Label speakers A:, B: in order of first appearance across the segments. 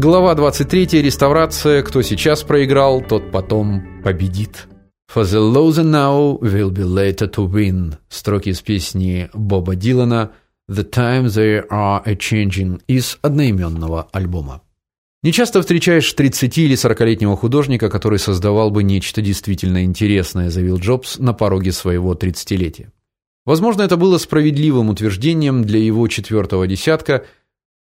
A: Глава 23. Реставрация. Кто сейчас проиграл, тот потом победит. For the loser now will be later to win. Строки из песни Боба Дилана The time they are a changing из одноименного альбома. Не часто встречаешь 30 или 40-летнего художника, который создавал бы нечто действительно интересное, заявил Джобс на пороге своего 30-летия. Возможно, это было справедливым утверждением для его четвертого десятка –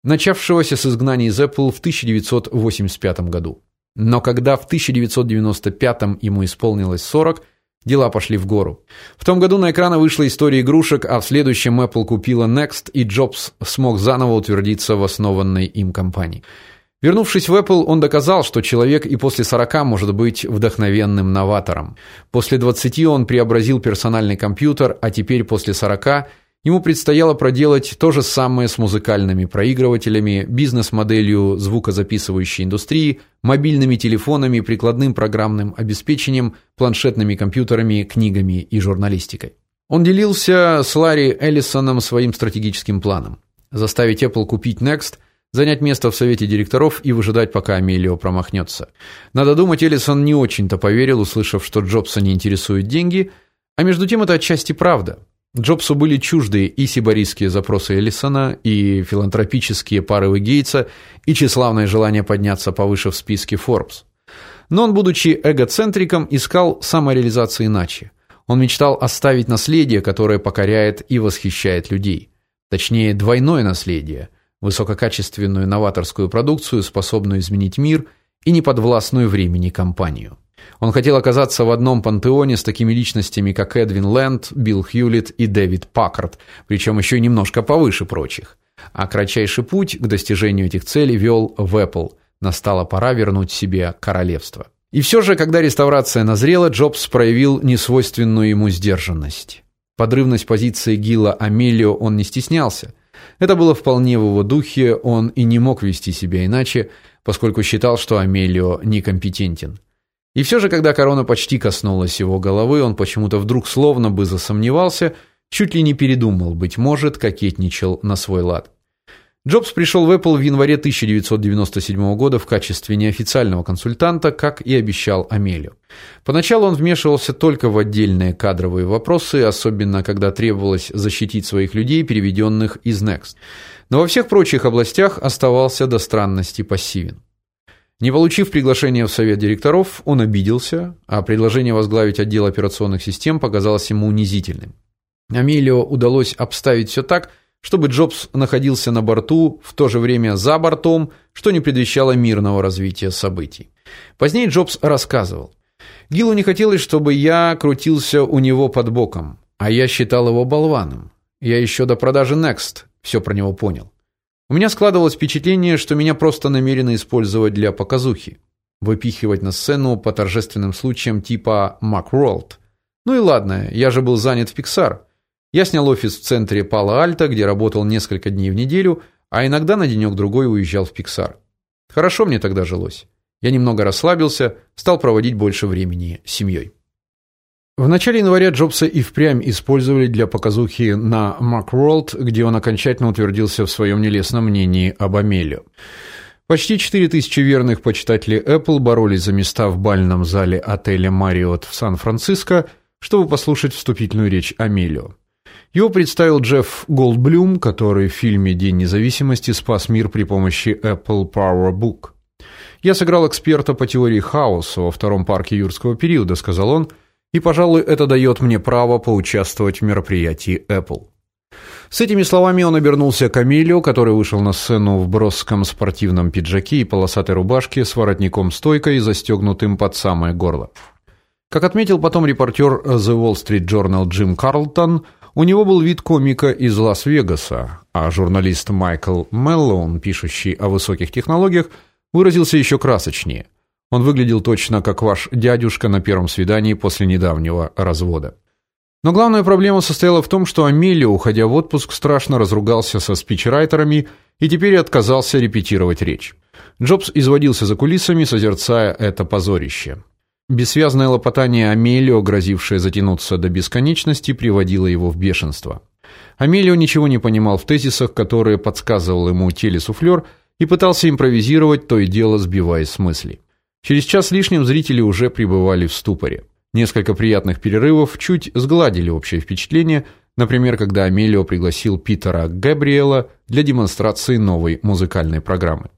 A: начавшегося с изгнания из Apple в 1985 году. Но когда в 1995 ему исполнилось 40, дела пошли в гору. В том году на экраны вышла история игрушек, а в следующем Apple купила Next, и Джобс смог заново утвердиться в основанной им компании. Вернувшись в Apple, он доказал, что человек и после 40 может быть вдохновенным новатором. После 20 он преобразил персональный компьютер, а теперь после 40 Ему предстояло проделать то же самое с музыкальными проигрывателями, бизнес-моделью звукозаписывающей индустрии, мобильными телефонами, прикладным программным обеспечением, планшетными компьютерами, книгами и журналистикой. Он делился с Ларри Эллисоном своим стратегическим планом: заставить Apple купить Next, занять место в совете директоров и выжидать, пока Амелио промахнется. Надо думать, Эллисон не очень-то поверил, услышав, что Джобса не интересуют деньги, а между тем это отчасти правда. Джобсу были чужды и сибарийские запросы Эллисона, и филантропические порывы Гейтса, и тщеславное желание подняться повыше в списке Forbes. Но он, будучи эгоцентриком, искал самореализации иначе. Он мечтал оставить наследие, которое покоряет и восхищает людей. Точнее, двойное наследие: высококачественную новаторскую продукцию, способную изменить мир, и неподвластную времени компанию. Он хотел оказаться в одном пантеоне с такими личностями, как Эдвин Лэнд, Билл Хьюлитт и Дэвид Паккард, причем еще немножко повыше прочих. А кратчайший путь к достижению этих целей вел в Apple. Настала пора вернуть себе королевство. И все же, когда реставрация назрела, Джобс проявил несвойственную ему сдержанность. Подрывность позиции Гила Амелио он не стеснялся. Это было вполне в его духе, он и не мог вести себя иначе, поскольку считал, что Амелио некомпетентен. И все же, когда корона почти коснулась его головы, он почему-то вдруг словно бы засомневался, чуть ли не передумал, быть может, кокетничал на свой лад. Джобс пришел в Apple в январе 1997 года в качестве неофициального консультанта, как и обещал Амелио. Поначалу он вмешивался только в отдельные кадровые вопросы, особенно когда требовалось защитить своих людей, переведенных из Next. Но во всех прочих областях оставался до странности пассивен. Не получив приглашения в совет директоров, он обиделся, а предложение возглавить отдел операционных систем показалось ему унизительным. Амелио удалось обставить все так, чтобы Джобс находился на борту, в то же время за бортом, что не предвещало мирного развития событий. Позднее Джобс рассказывал: "Гилу не хотелось, чтобы я крутился у него под боком, а я считал его болваном. Я еще до продажи Next все про него понял. У меня складывалось впечатление, что меня просто намерены использовать для показухи, выпихивать на сцену по торжественным случаям типа Macworld. Ну и ладно, я же был занят в Pixar. Я снял офис в центре Пало-Альто, где работал несколько дней в неделю, а иногда на денек другой уезжал в Pixar. Хорошо мне тогда жилось. Я немного расслабился, стал проводить больше времени с семьей. В начале января Джобса и впрямь использовали для показухи на Macworld, где он окончательно утвердился в своем нелестном мнении об Амелио. Почти 4000 верных почитателей Apple боролись за места в бальном зале отеля Marriott в Сан-Франциско, чтобы послушать вступительную речь Амелио. Его представил Джефф Голдблюм, который в фильме День независимости спас мир при помощи Apple PowerBook. Я сыграл эксперта по теории хаоса во втором парке юрского периода, сказал он. И, пожалуй, это дает мне право поучаствовать в мероприятии Apple. С этими словами он обернулся к Амелио, который вышел на сцену в броском спортивном пиджаке и полосатой рубашке с воротником-стойкой, застегнутым под самое горло. Как отметил потом репортер The Wall Street Journal Джим Карлтон, у него был вид комика из Лас-Вегаса, а журналист Майкл Меллоун, пишущий о высоких технологиях, выразился еще красочнее – он выглядел точно как ваш дядюшка на первом свидании после недавнего развода. Но главная проблема состояла в том, что Амелия, уходя в отпуск, страшно разругался со спичрайтерами и теперь отказался репетировать речь. Джобс изводился за кулисами, созерцая это позорище. Бессвязное лопотание Амелио, грозившее затянуться до бесконечности, приводило его в бешенство. Амелио ничего не понимал в тезисах, которые подсказывал ему телесуфлер, и пытался импровизировать, то и дело сбиваясь с мысли. Через час лишним зрители уже пребывали в ступоре. Несколько приятных перерывов чуть сгладили общее впечатление, например, когда Амелио пригласил Питера Габриэла для демонстрации новой музыкальной программы.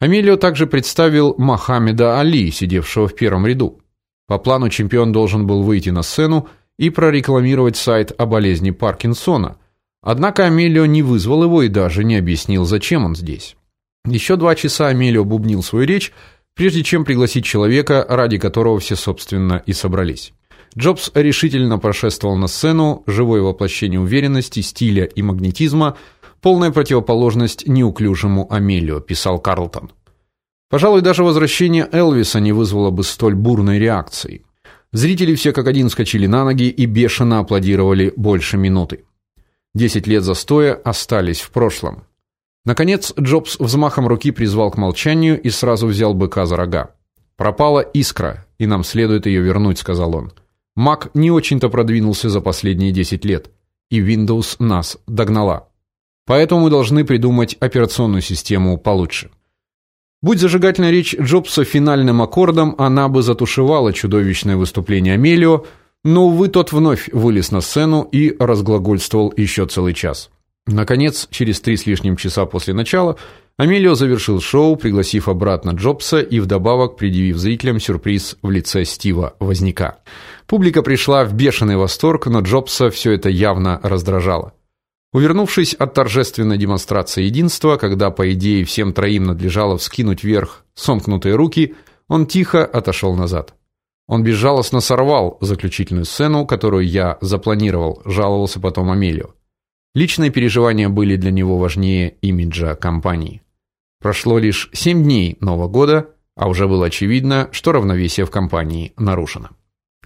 A: Амелио также представил Мохаммеда Али, сидевшего в первом ряду. По плану чемпион должен был выйти на сцену и прорекламировать сайт о болезни Паркинсона. Однако Амелио не вызвал его и даже не объяснил, зачем он здесь. Еще два часа Амелио бубнил свою речь, прежде чем пригласить человека, ради которого все, собственно, и собрались. Джобс решительно прошествовал на сцену, живое воплощение уверенности, стиля и магнетизма, полная противоположность неуклюжему Амелио, писал Карлтон. Пожалуй, даже возвращение Элвиса не вызвало бы столь бурной реакции. Зрители все как один вскочили на ноги и бешено аплодировали больше минуты. Десять лет застоя остались в прошлом. Наконец, Джобс взмахом руки призвал к молчанию и сразу взял быка за рога. Пропала искра, и нам следует ее вернуть, сказал он. Mac не очень-то продвинулся за последние 10 лет, и Windows нас догнала. Поэтому мы должны придумать операционную систему получше. Будь зажигательная речь Джобса финальным аккордом, она бы затушевала чудовищное выступление Амелио, но увы, тот вновь вылез на сцену и разглагольствовал еще целый час. Наконец, через три с лишним часа после начала, Амелио завершил шоу, пригласив обратно Джобса и вдобавок предъявив зрителям сюрприз в лице Стива Возняка. Публика пришла в бешеный восторг, но Джобса все это явно раздражало. Увернувшись от торжественной демонстрации единства, когда по идее всем троим надлежало вскинуть вверх сомкнутые руки, он тихо отошел назад. Он безжалостно сорвал заключительную сцену, которую я запланировал, жаловался потом Амелио. Личные переживания были для него важнее имиджа компании. Прошло лишь семь дней Нового года, а уже было очевидно, что равновесие в компании нарушено.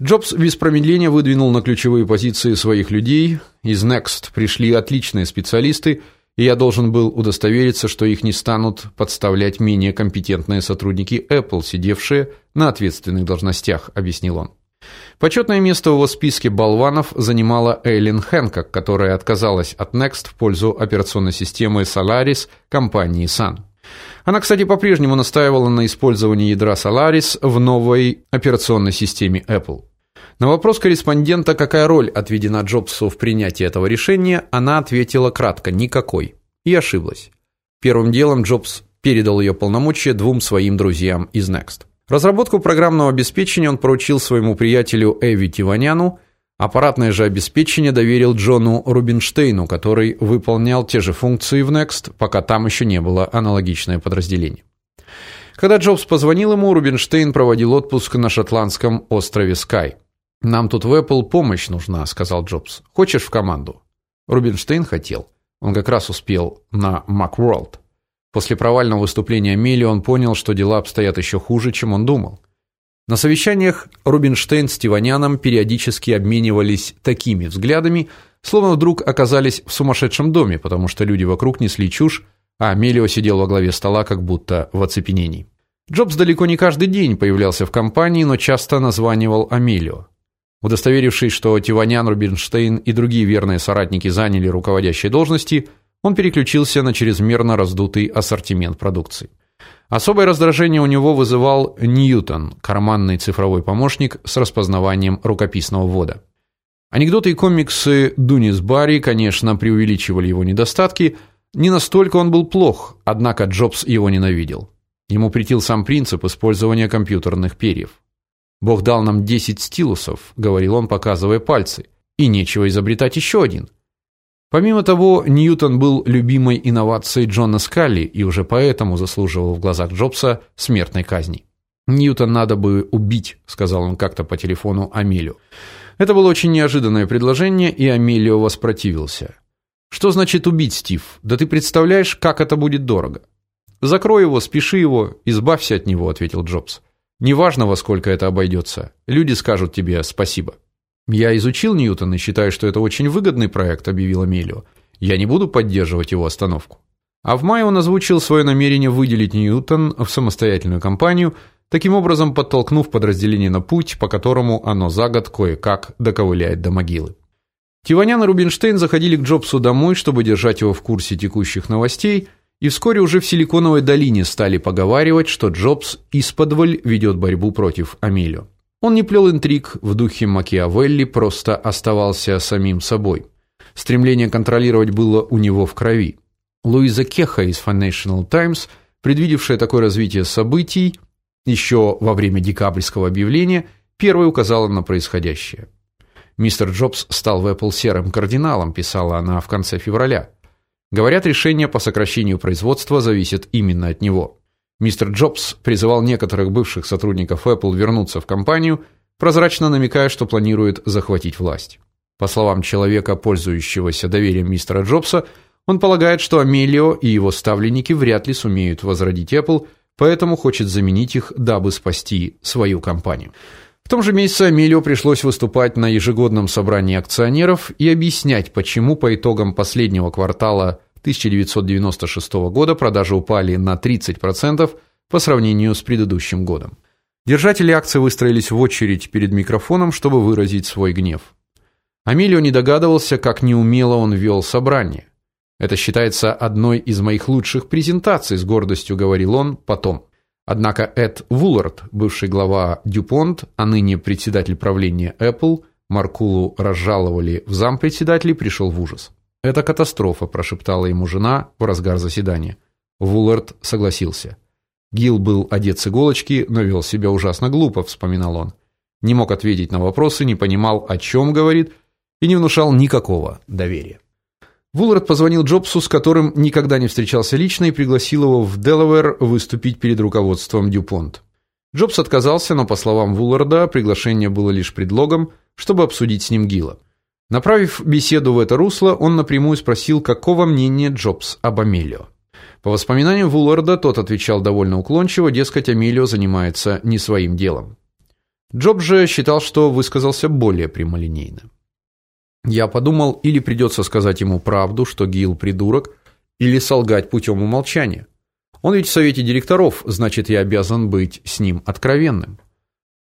A: Джобс без промедления выдвинул на ключевые позиции своих людей. Из Next пришли отличные специалисты, и я должен был удостовериться, что их не станут подставлять менее компетентные сотрудники Apple, сидевшие на ответственных должностях, объяснил он. Почетное место в его списке болванов занимала Эйлин Хэнкок, которая отказалась от Next в пользу операционной системы Solaris компании Sun. Она, кстати, по-прежнему настаивала на использовании ядра Solaris в новой операционной системе Apple. На вопрос корреспондента, какая роль отведена Джобсу в принятии этого решения, она ответила кратко: никакой. И ошиблась. Первым делом Джобс передал ее полномочия двум своим друзьям из Next. Разработку программного обеспечения он поручил своему приятелю Эви Тиваняну, Аппаратное же обеспечение доверил Джону Рубинштейну, который выполнял те же функции в Next, пока там еще не было аналогичное подразделение. Когда Джобс позвонил ему, Рубинштейн проводил отпуск на шотландском острове Скай. Нам тут в Apple помощь нужна, сказал Джобс. Хочешь в команду? Рубинштейн хотел. Он как раз успел на Macworld. После провального выступления Мели он понял, что дела обстоят еще хуже, чем он думал. На совещаниях Рубинштейн с Тиваняном периодически обменивались такими взглядами, словно вдруг оказались в сумасшедшем доме, потому что люди вокруг несли чушь, а Амелио сидел во главе стола как будто в оцепенении. Джобс далеко не каждый день появлялся в компании, но часто названивал Амелио. Удостоверившись, что Тиванян, Рубинштейн и другие верные соратники заняли руководящие должности, он переключился на чрезмерно раздутый ассортимент продукции. Особое раздражение у него вызывал Ньютон, карманный цифровой помощник с распознаванием рукописного ввода. Анекдоты и комиксы Дунис Барри, конечно, преувеличивали его недостатки, не настолько он был плох, однако Джобс его ненавидел. Ему претил сам принцип использования компьютерных перьев. Бог дал нам 10 стилусов, говорил он, показывая пальцы, и нечего изобретать еще один. Помимо того, Ньютон был любимой инновацией Джона Скалли и уже поэтому заслуживал в глазах Джобса смертной казни. Ньютон надо бы убить, сказал он как-то по телефону Амелию. Это было очень неожиданное предложение, и Амелио воспротивился. Что значит убить, Стив? Да ты представляешь, как это будет дорого. Закрой его, спеши его, избавься от него, ответил Джобс. Неважно, во сколько это обойдется. Люди скажут тебе спасибо. Я изучил Ньютон и считаю, что это очень выгодный проект, объявил Амелио. Я не буду поддерживать его остановку. А в мае он озвучил свое намерение выделить Ньютон в самостоятельную компанию, таким образом подтолкнув подразделение на путь, по которому оно за год кое-как доковыляет до могилы. Тиванян и Рубинштейн заходили к Джобсу домой, чтобы держать его в курсе текущих новостей, и вскоре уже в Силиконовой долине стали поговаривать, что Джобс исподволь ведет борьбу против Амелио. Он не плел интриг в духе Макиавелли, просто оставался самим собой. Стремление контролировать было у него в крови. Луиза Кеха из Financial Times, предвидевшая такое развитие событий еще во время декабрьского объявления, первой указала на происходящее. Мистер Джобс стал в Apple серым кардиналом, писала она в конце февраля. Говорят, решение по сокращению производства зависит именно от него. Мистер Джобс призывал некоторых бывших сотрудников Apple вернуться в компанию, прозрачно намекая, что планирует захватить власть. По словам человека, пользующегося доверием мистера Джобса, он полагает, что Амелио и его ставленники вряд ли сумеют возродить Apple, поэтому хочет заменить их, дабы спасти свою компанию. В том же месяце Амелио пришлось выступать на ежегодном собрании акционеров и объяснять, почему по итогам последнего квартала 1996 года продажи упали на 30% по сравнению с предыдущим годом. Держатели акций выстроились в очередь перед микрофоном, чтобы выразить свой гнев. Амелио не догадывался, как неумело он вел собрание. Это считается одной из моих лучших презентаций, с гордостью говорил он потом. Однако Эд Вуллард, бывший глава DuPont, а ныне председатель правления Apple, Маркулу разжаловали в зампредседателей, пришел в ужас. Это катастрофа, прошептала ему жена в разгар заседания. Вуллард согласился. Гил был одет с иголочки, но вел себя ужасно глупо, вспоминал он. Не мог ответить на вопросы, не понимал, о чем говорит, и не внушал никакого доверия. Вуллард позвонил Джобсу, с которым никогда не встречался лично, и пригласил его в Делавэр выступить перед руководством DuPont. Джобс отказался, но по словам Вулларда, приглашение было лишь предлогом, чтобы обсудить с ним Гила. Направив беседу в это русло, он напрямую спросил, какого мнения Джобс об Амелио. По воспоминаниям Вулларда, тот отвечал довольно уклончиво, дескать, Амелио занимается не своим делом. Джобс же считал, что высказался более прямолинейно. Я подумал, или придется сказать ему правду, что Гил придурок, или солгать путем умолчания. Он ведь в совете директоров, значит, я обязан быть с ним откровенным.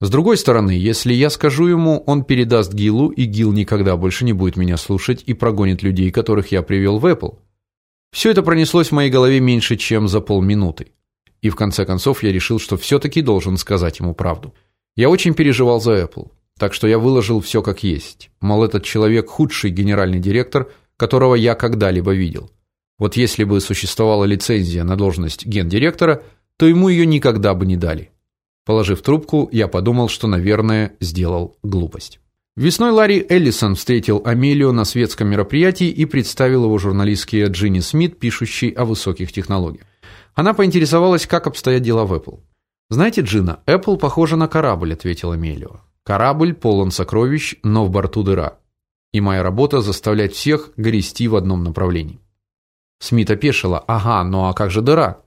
A: С другой стороны, если я скажу ему, он передаст Гилу, и Гил никогда больше не будет меня слушать и прогонит людей, которых я привел в Apple. Все это пронеслось в моей голове меньше, чем за полминуты. И в конце концов я решил, что все таки должен сказать ему правду. Я очень переживал за Apple. Так что я выложил все как есть. Мол, этот человек худший генеральный директор, которого я когда-либо видел. Вот если бы существовала лицензия на должность гендиректора, то ему ее никогда бы не дали. Положив трубку, я подумал, что, наверное, сделал глупость. Весной Ларри Эллисон встретил Амелию на светском мероприятии и представил его журналистке Джинни Смит, пишущей о высоких технологиях. Она поинтересовалась, как обстоят дела в Apple. "Знаете, Джина, Apple похожа на корабль", ответила Амелио. Корабль полон сокровищ, но в борту дыра. И моя работа заставлять всех грести в одном направлении. Смит опешила. Ага, ну а как же дыра?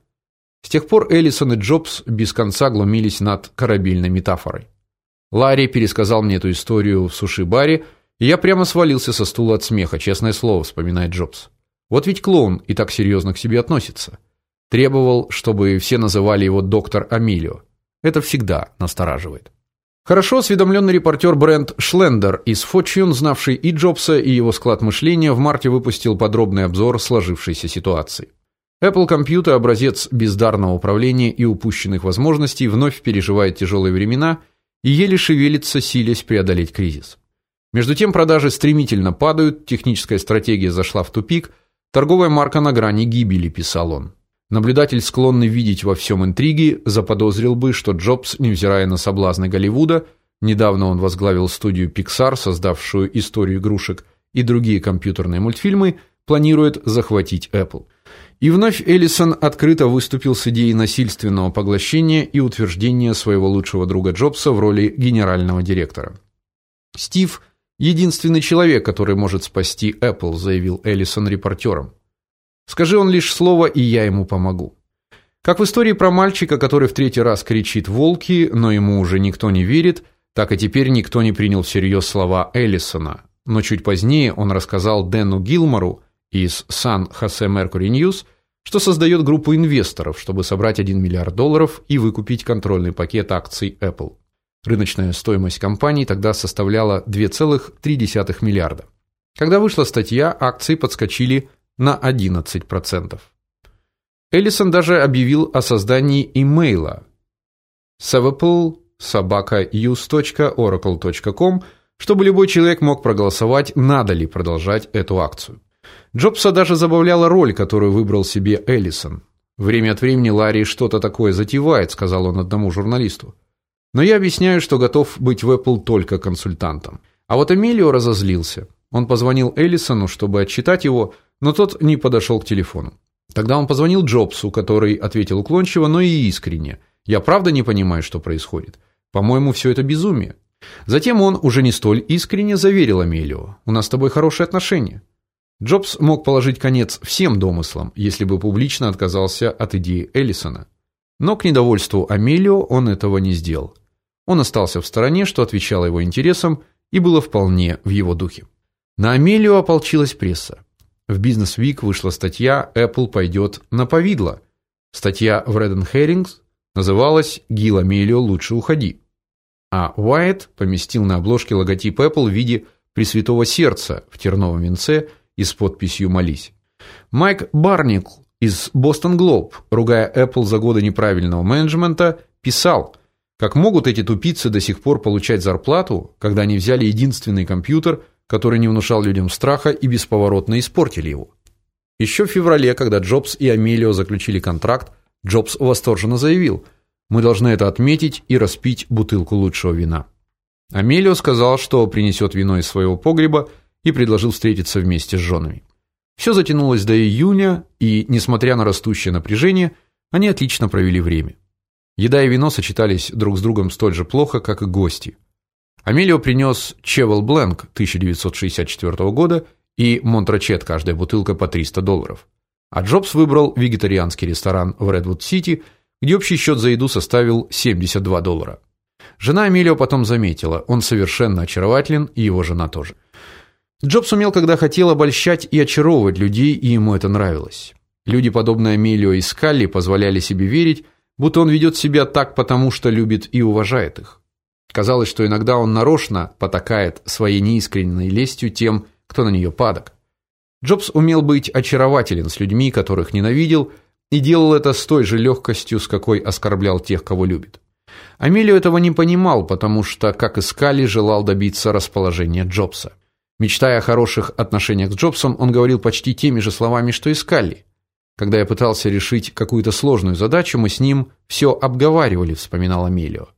A: С тех пор Эллисон и Джобс без конца глумились над корабельной метафорой. Ларри пересказал мне эту историю в суши-баре, и я прямо свалился со стула от смеха, честное слово, вспоминает Джобс. Вот ведь клоун и так серьезно к себе относится. Требовал, чтобы все называли его доктор Амилио. Это всегда настораживает. Хорошо осведомленный репортер Брент Шлендер из Fortune, знавший и Джобса, и его склад мышления, в марте выпустил подробный обзор сложившейся ситуации. Apple Computer, образец бездарного управления и упущенных возможностей, вновь переживает тяжелые времена и еле шевелится, силясь преодолеть кризис. Между тем продажи стремительно падают, техническая стратегия зашла в тупик, торговая марка на грани гибели, писал он. Наблюдатель, склонный видеть во всем интриги, заподозрил бы, что Джобс, невзирая на соблазны Голливуда, недавно он возглавил студию Pixar, создавшую историю игрушек и другие компьютерные мультфильмы, планирует захватить Apple. И вновь Эллисон открыто выступил с идеей насильственного поглощения и утверждения своего лучшего друга Джобса в роли генерального директора. Стив единственный человек, который может спасти Apple, заявил Эллисон репортерам. Скажи он лишь слово, и я ему помогу. Как в истории про мальчика, который в третий раз кричит волки, но ему уже никто не верит, так и теперь никто не принял всерьез слова Эллисона. Но чуть позднее он рассказал Дэну Гилмору из San Jose Mercury News, что создает группу инвесторов, чтобы собрать 1 миллиард долларов и выкупить контрольный пакет акций Apple. Рыночная стоимость компании тогда составляла 2,3 миллиарда. Когда вышла статья, акции подскочили на 11%. Эллисон даже объявил о создании имейла savapple.use.oracle.com, чтобы любой человек мог проголосовать, надо ли продолжать эту акцию. Джобса даже забавляла роль, которую выбрал себе Эллисон. Время от времени Ларри что-то такое затевает, сказал он одному журналисту. Но я объясняю, что готов быть в Apple только консультантом. А вот Эмилио разозлился. Он позвонил Эллисону, чтобы отчитать его, но тот не подошел к телефону. Тогда он позвонил Джобсу, который ответил уклончиво, но и искренне. Я правда не понимаю, что происходит. По-моему, все это безумие. Затем он уже не столь искренне заверил Амелио: "У нас с тобой хорошие отношения". Джобс мог положить конец всем домыслам, если бы публично отказался от идеи Эллисона. Но к недовольству Амелио он этого не сделал. Он остался в стороне, что отвечало его интересам и было вполне в его духе. На Амелио ополчилась пресса. В Business Week вышла статья Apple пойдет на повидло. Статья в Red Herrings называлась Гил Амелио лучше уходи. А Уайт поместил на обложке логотип Apple в виде Пресвятого сердца в терновом венце и с подписью Молись. Майк Барникл из Boston Globe, ругая Apple за годы неправильного менеджмента, писал: "Как могут эти тупицы до сих пор получать зарплату, когда они взяли единственный компьютер, который не внушал людям страха и бесповоротно испортили его?" Еще в феврале, когда Джобс и Амелио заключили контракт, Джобс восторженно заявил: "Мы должны это отметить и распить бутылку лучшего вина". Амелио сказал, что принесет вино из своего погреба и предложил встретиться вместе с женами. Все затянулось до июня, и несмотря на растущее напряжение, они отлично провели время. Еда и вино сочетались друг с другом столь же плохо, как и гости. Амелио принес Чевел Бленк 1964 года и Монтрачет, каждая бутылка по 300 долларов. А Джобс выбрал вегетарианский ресторан в Редвуд-Сити, где общий счет за еду составил 72 доллара. Жена Амелио потом заметила: он совершенно очарователен, и его жена тоже. Джобс умел, когда хотел, обольщать и очаровывать людей, и ему это нравилось. Люди, подобные Амелио и Скалли, позволяли себе верить, будто он ведет себя так потому, что любит и уважает их. Казалось, что иногда он нарочно потакает своей неискренней лестью тем, кто на нее падок. Джобс умел быть очарователен с людьми, которых ненавидел, и делал это с той же легкостью, с какой оскорблял тех, кого любит. Амелио этого не понимал, потому что, как и Скалли, желал добиться расположения Джобса. Мечтая о хороших отношениях с Джобсом, он говорил почти теми же словами, что и Скалли. Когда я пытался решить какую-то сложную задачу, мы с ним все обговаривали, вспоминал Амелио.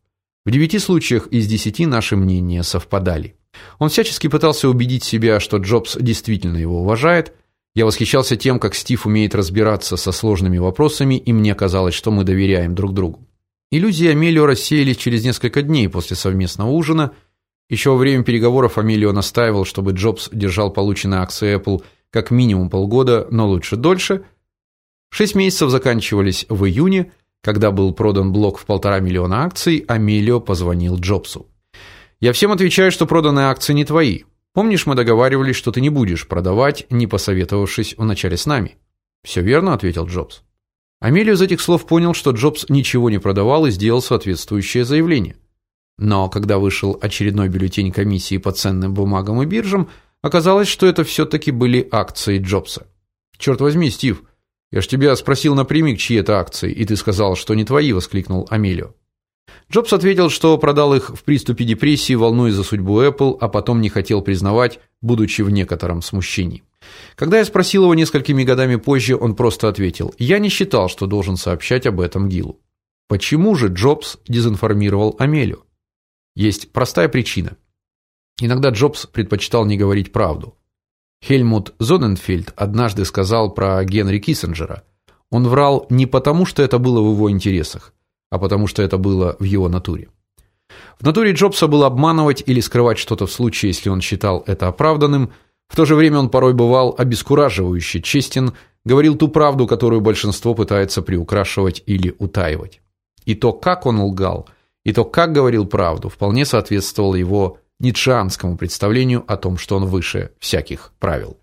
A: В девяти случаях из десяти наши мнения совпадали. Он всячески пытался убедить себя, что Джобс действительно его уважает. Я восхищался тем, как Стив умеет разбираться со сложными вопросами, и мне казалось, что мы доверяем друг другу. Иллюзии Амелио рассеялись через несколько дней после совместного ужина, еще во время переговоров Амелио настаивал, чтобы Джобс держал полученные акции Apple как минимум полгода, но лучше дольше. Шесть месяцев заканчивались в июне, когда был продан блок в полтора миллиона акций, Амелио позвонил Джобсу. Я всем отвечаю, что проданные акции не твои. Помнишь, мы договаривались, что ты не будешь продавать, не посоветовавшись вначале с нами? «Все верно, ответил Джобс. Амелио из этих слов понял, что Джобс ничего не продавал и сделал соответствующее заявление. Но когда вышел очередной бюллетень комиссии по ценным бумагам и биржам, оказалось, что это все таки были акции Джобса. «Черт возьми, Стив, я ж тебя спросил напрямик, чьи это акции, и ты сказал, что не твои, воскликнул Амелио. Джобс ответил, что продал их в приступе депрессии, волнуясь за судьбу Apple, а потом не хотел признавать, будучи в некотором смущении. Когда я спросил его несколькими годами позже, он просто ответил: "Я не считал, что должен сообщать об этом Гилу". Почему же Джобс дезинформировал Амелио? Есть простая причина. Иногда Джобс предпочитал не говорить правду. Хельмут Зоненфельд однажды сказал про Генри Киссинджера: "Он врал не потому, что это было в его интересах, а потому что это было в его натуре". В натуре Джобса было обманывать или скрывать что-то в случае, если он считал это оправданным. В то же время он порой бывал обескураживающе честен, говорил ту правду, которую большинство пытается приукрашивать или утаивать. И то, как он лгал, и то, как говорил правду, вполне соответствовало его ницшеанскому представлению о том, что он выше всяких правил.